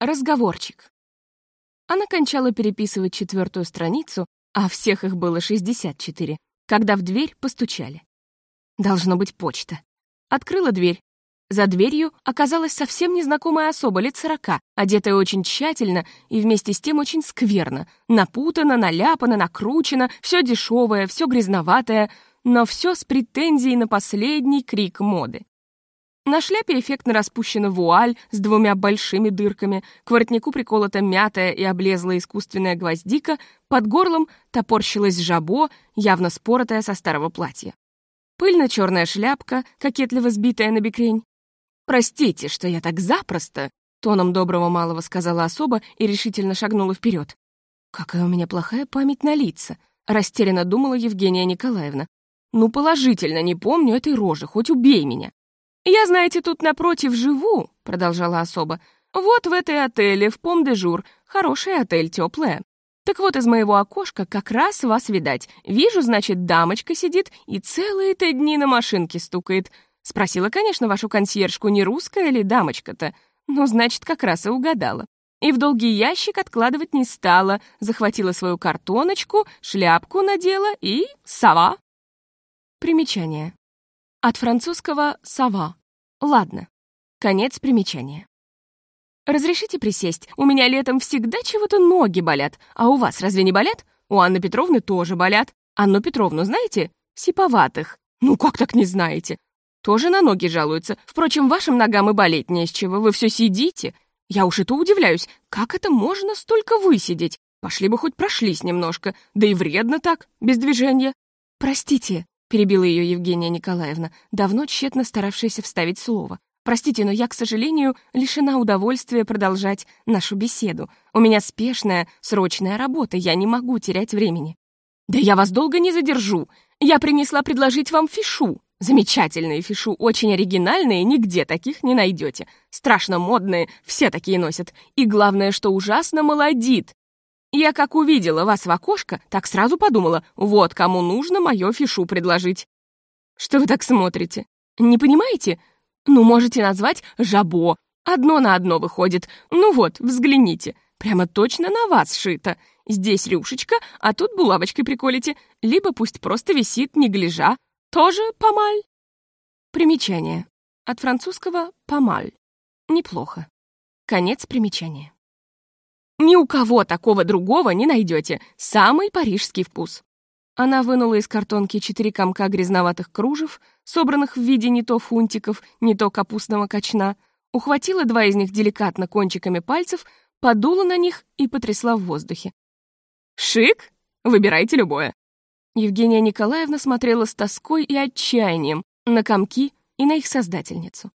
Разговорчик. Она кончала переписывать четвертую страницу, а всех их было 64, когда в дверь постучали. Должно быть почта. Открыла дверь. За дверью оказалась совсем незнакомая особа, лет сорока, одетая очень тщательно и вместе с тем очень скверно. Напутано, наляпано, накручено, все дешевое, все грязноватое, но все с претензией на последний крик моды. На шляпе эффектно распущена вуаль с двумя большими дырками, к воротнику приколота мятая и облезлая искусственная гвоздика, под горлом топорщилась жабо, явно споротая со старого платья. Пыльно-черная шляпка, кокетливо сбитая на бекрень. «Простите, что я так запросто», — тоном доброго малого сказала особа и решительно шагнула вперед. «Какая у меня плохая память на лица», — растерянно думала Евгения Николаевна. «Ну, положительно не помню этой рожи, хоть убей меня». «Я, знаете, тут напротив живу», — продолжала особа. «Вот в этой отеле, в Пом-де-Жур. Хороший отель, теплая. Так вот, из моего окошка как раз вас видать. Вижу, значит, дамочка сидит и целые-то дни на машинке стукает. Спросила, конечно, вашу консьержку, не русская ли дамочка-то. Ну, значит, как раз и угадала. И в долгий ящик откладывать не стала, захватила свою картоночку, шляпку надела и сова. Примечание. От французского «сова» — «ладно». Конец примечания. «Разрешите присесть? У меня летом всегда чего-то ноги болят. А у вас разве не болят? У Анны Петровны тоже болят. Анну Петровну знаете? Сиповатых. Ну как так не знаете? Тоже на ноги жалуются. Впрочем, вашим ногам и болеть не с чего. Вы все сидите. Я уж и то удивляюсь, как это можно столько высидеть? Пошли бы хоть прошлись немножко. Да и вредно так, без движения. Простите, перебила ее Евгения Николаевна, давно тщетно старавшаяся вставить слово. «Простите, но я, к сожалению, лишена удовольствия продолжать нашу беседу. У меня спешная, срочная работа, я не могу терять времени». «Да я вас долго не задержу. Я принесла предложить вам фишу. Замечательные фишу, очень оригинальные, нигде таких не найдете. Страшно модные, все такие носят. И главное, что ужасно молодит. Я как увидела вас в окошко, так сразу подумала, вот кому нужно мое фишу предложить. Что вы так смотрите? Не понимаете? Ну, можете назвать жабо. Одно на одно выходит. Ну вот, взгляните. Прямо точно на вас шито. Здесь рюшечка, а тут булавочкой приколите. Либо пусть просто висит, не гляжа. Тоже помаль. Примечание. От французского «помаль». Неплохо. Конец примечания. Ни у кого такого другого не найдете. Самый парижский вкус. Она вынула из картонки четыре комка грязноватых кружев, собранных в виде не то фунтиков, не то капустного кочна, ухватила два из них деликатно кончиками пальцев, подула на них и потрясла в воздухе. «Шик? Выбирайте любое». Евгения Николаевна смотрела с тоской и отчаянием на комки и на их создательницу.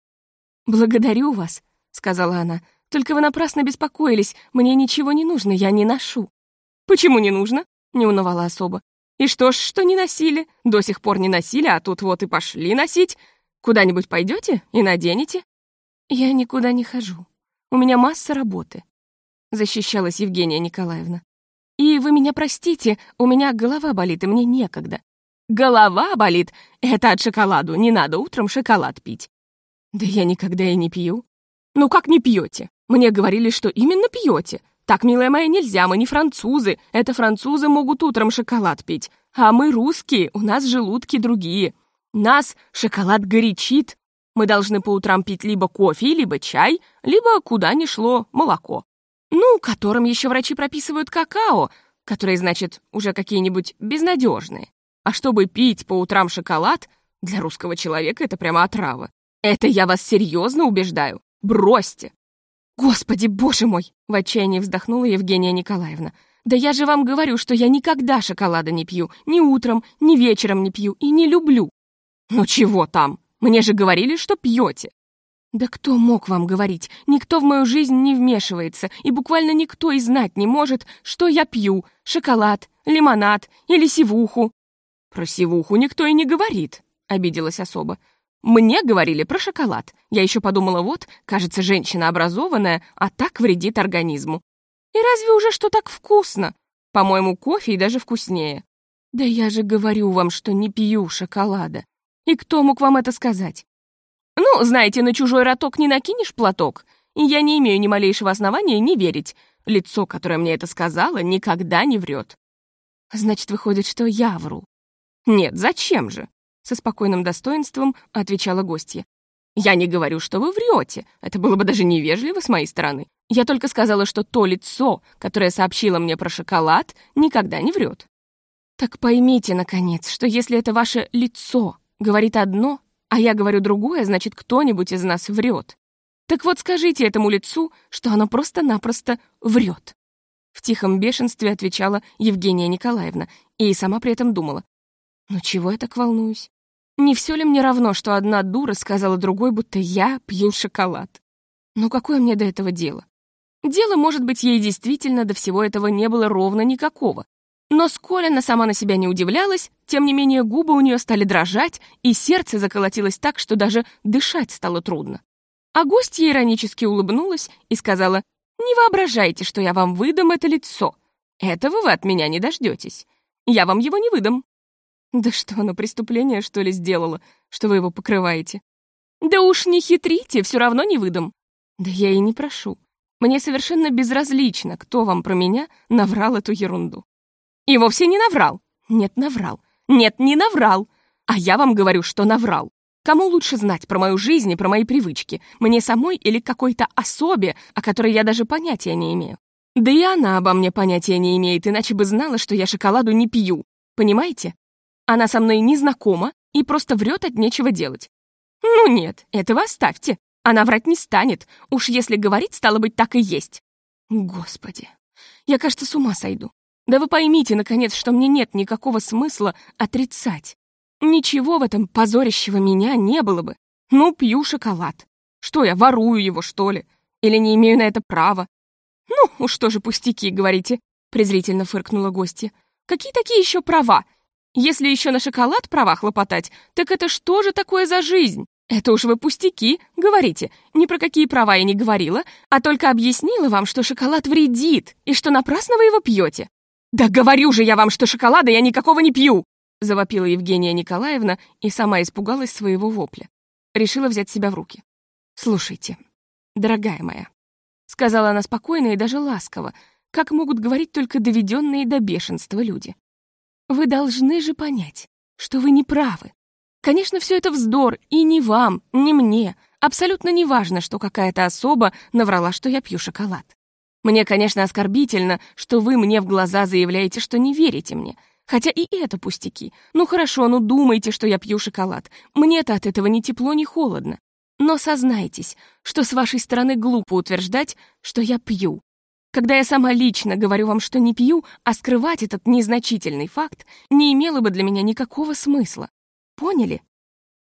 «Благодарю вас», — сказала она, только вы напрасно беспокоились. Мне ничего не нужно, я не ношу». «Почему не нужно?» — не унывала особо. «И что ж, что не носили? До сих пор не носили, а тут вот и пошли носить. Куда-нибудь пойдете и наденете?» «Я никуда не хожу. У меня масса работы», — защищалась Евгения Николаевна. «И вы меня простите, у меня голова болит, и мне некогда». «Голова болит? Это от шоколаду, не надо утром шоколад пить». «Да я никогда и не пью». «Ну как не пьете? Мне говорили, что именно пьете. Так, милая моя, нельзя, мы не французы. Это французы могут утром шоколад пить. А мы русские, у нас желудки другие. Нас шоколад горячит. Мы должны по утрам пить либо кофе, либо чай, либо, куда ни шло, молоко. Ну, которым еще врачи прописывают какао, которые, значит, уже какие-нибудь безнадежные. А чтобы пить по утрам шоколад, для русского человека это прямо отрава. Это я вас серьезно убеждаю. Бросьте. «Господи, боже мой!» — в отчаянии вздохнула Евгения Николаевна. «Да я же вам говорю, что я никогда шоколада не пью, ни утром, ни вечером не пью и не люблю». «Ну чего там? Мне же говорили, что пьете». «Да кто мог вам говорить? Никто в мою жизнь не вмешивается, и буквально никто и знать не может, что я пью. Шоколад, лимонад или сивуху». «Про сивуху никто и не говорит», — обиделась особа. Мне говорили про шоколад. Я еще подумала, вот, кажется, женщина образованная, а так вредит организму. И разве уже что так вкусно? По-моему, кофе и даже вкуснее. Да я же говорю вам, что не пью шоколада. И кто мог вам это сказать? Ну, знаете, на чужой роток не накинешь платок. и я не имею ни малейшего основания не верить. Лицо, которое мне это сказала, никогда не врет. Значит, выходит, что я вру. Нет, зачем же? Со спокойным достоинством отвечала гостья. Я не говорю, что вы врете. Это было бы даже невежливо с моей стороны. Я только сказала, что то лицо, которое сообщило мне про шоколад, никогда не врет. Так поймите, наконец, что если это ваше лицо говорит одно, а я говорю другое, значит, кто-нибудь из нас врет. Так вот скажите этому лицу, что оно просто-напросто врет. В тихом бешенстве отвечала Евгения Николаевна и сама при этом думала. Ну чего я так волнуюсь? Не все ли мне равно, что одна дура сказала другой, будто я пью шоколад? Ну какое мне до этого дело? Дело, может быть, ей действительно до всего этого не было ровно никакого. Но сколь она сама на себя не удивлялась, тем не менее губы у нее стали дрожать, и сердце заколотилось так, что даже дышать стало трудно. А гостья иронически улыбнулась и сказала, «Не воображайте, что я вам выдам это лицо. Этого вы от меня не дождетесь. Я вам его не выдам». Да что оно, преступление, что ли, сделало, что вы его покрываете? Да уж не хитрите, все равно не выдам. Да я и не прошу. Мне совершенно безразлично, кто вам про меня наврал эту ерунду. И вовсе не наврал. Нет, наврал. Нет, не наврал. А я вам говорю, что наврал. Кому лучше знать про мою жизнь и про мои привычки? Мне самой или какой-то особе, о которой я даже понятия не имею? Да и она обо мне понятия не имеет, иначе бы знала, что я шоколаду не пью. Понимаете? Она со мной не знакома и просто врет от нечего делать. Ну нет, этого оставьте. Она врать не станет. Уж если говорить, стало быть, так и есть. Господи, я, кажется, с ума сойду. Да вы поймите, наконец, что мне нет никакого смысла отрицать. Ничего в этом позорящего меня не было бы. Ну, пью шоколад. Что я, ворую его, что ли? Или не имею на это права? Ну, уж тоже пустяки, говорите, презрительно фыркнула гостья. Какие такие еще права? Если еще на шоколад права хлопотать, так это что же такое за жизнь? Это уж вы пустяки, говорите. Ни про какие права я не говорила, а только объяснила вам, что шоколад вредит, и что напрасно вы его пьете. Да говорю же я вам, что шоколада я никакого не пью! Завопила Евгения Николаевна и сама испугалась своего вопля. Решила взять себя в руки. «Слушайте, дорогая моя», — сказала она спокойно и даже ласково, как могут говорить только доведенные до бешенства люди. Вы должны же понять, что вы не правы. Конечно, все это вздор, и ни вам, ни мне. Абсолютно не важно, что какая-то особа наврала, что я пью шоколад. Мне, конечно, оскорбительно, что вы мне в глаза заявляете, что не верите мне. Хотя и это пустяки. Ну хорошо, ну думайте, что я пью шоколад. Мне-то от этого ни тепло, ни холодно. Но сознайтесь, что с вашей стороны глупо утверждать, что я пью, когда я сама лично говорю вам, что не пью, а скрывать этот незначительный факт не имело бы для меня никакого смысла. Поняли?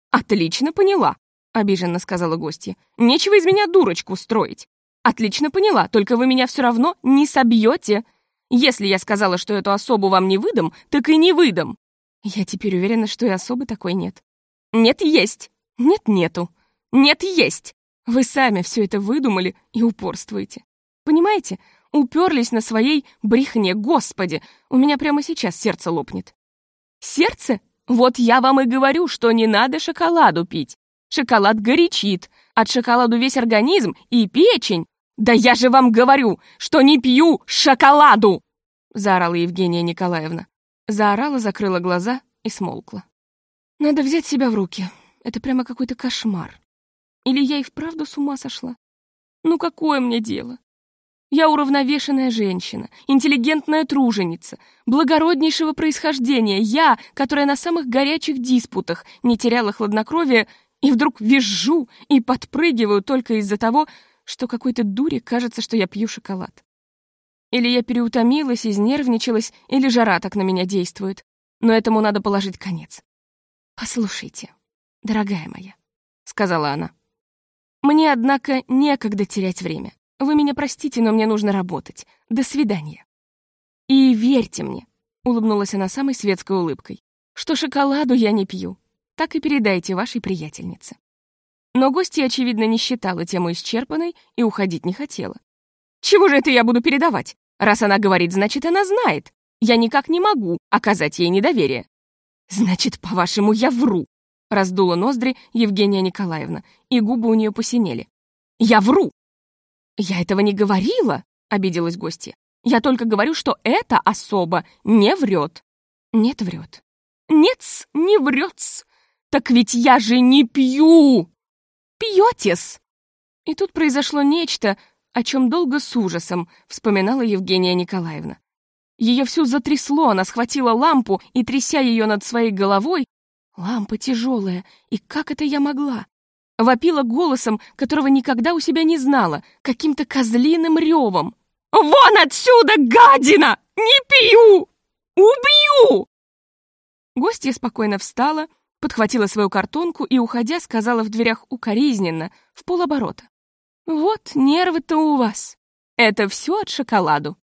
Отлично поняла, обиженно сказала гостья. Нечего из меня дурочку строить. Отлично поняла, только вы меня все равно не собьете. Если я сказала, что эту особу вам не выдам, так и не выдам. Я теперь уверена, что и особы такой нет. Нет, есть. Нет, нету. Нет, есть. Вы сами все это выдумали и упорствуете. Понимаете? Уперлись на своей брехне. Господи, у меня прямо сейчас сердце лопнет. Сердце? Вот я вам и говорю, что не надо шоколаду пить. Шоколад горячит. От шоколаду весь организм и печень. Да я же вам говорю, что не пью шоколаду! Заорала Евгения Николаевна. Заорала, закрыла глаза и смолкла. Надо взять себя в руки. Это прямо какой-то кошмар. Или я и вправду с ума сошла? Ну какое мне дело? Я уравновешенная женщина, интеллигентная труженица, благороднейшего происхождения. Я, которая на самых горячих диспутах не теряла хладнокровия, и вдруг визжу и подпрыгиваю только из-за того, что какой-то дуре кажется, что я пью шоколад. Или я переутомилась, изнервничалась, или жара так на меня действует. Но этому надо положить конец. «Послушайте, дорогая моя», — сказала она. «Мне, однако, некогда терять время. Вы меня простите, но мне нужно работать. До свидания. И верьте мне, улыбнулась она самой светской улыбкой, что шоколаду я не пью. Так и передайте вашей приятельнице. Но гостья, очевидно, не считала тему исчерпанной и уходить не хотела. Чего же это я буду передавать? Раз она говорит, значит, она знает. Я никак не могу оказать ей недоверие. Значит, по-вашему, я вру. Раздула ноздри Евгения Николаевна, и губы у нее посинели. Я вру! «Я этого не говорила», — обиделась гостья. «Я только говорю, что эта особа не врет». «Нет, врет». «Нет, не врет. Так ведь я же не пью!» «Пьетесь!» И тут произошло нечто, о чем долго с ужасом вспоминала Евгения Николаевна. Ее всю затрясло, она схватила лампу и, тряся ее над своей головой, лампа тяжелая, и как это я могла? Вопила голосом, которого никогда у себя не знала, каким-то козлиным ревом. «Вон отсюда, гадина! Не пью! Убью!» Гостья спокойно встала, подхватила свою картонку и, уходя, сказала в дверях укоризненно, в полоборота. «Вот нервы-то у вас. Это все от шоколаду».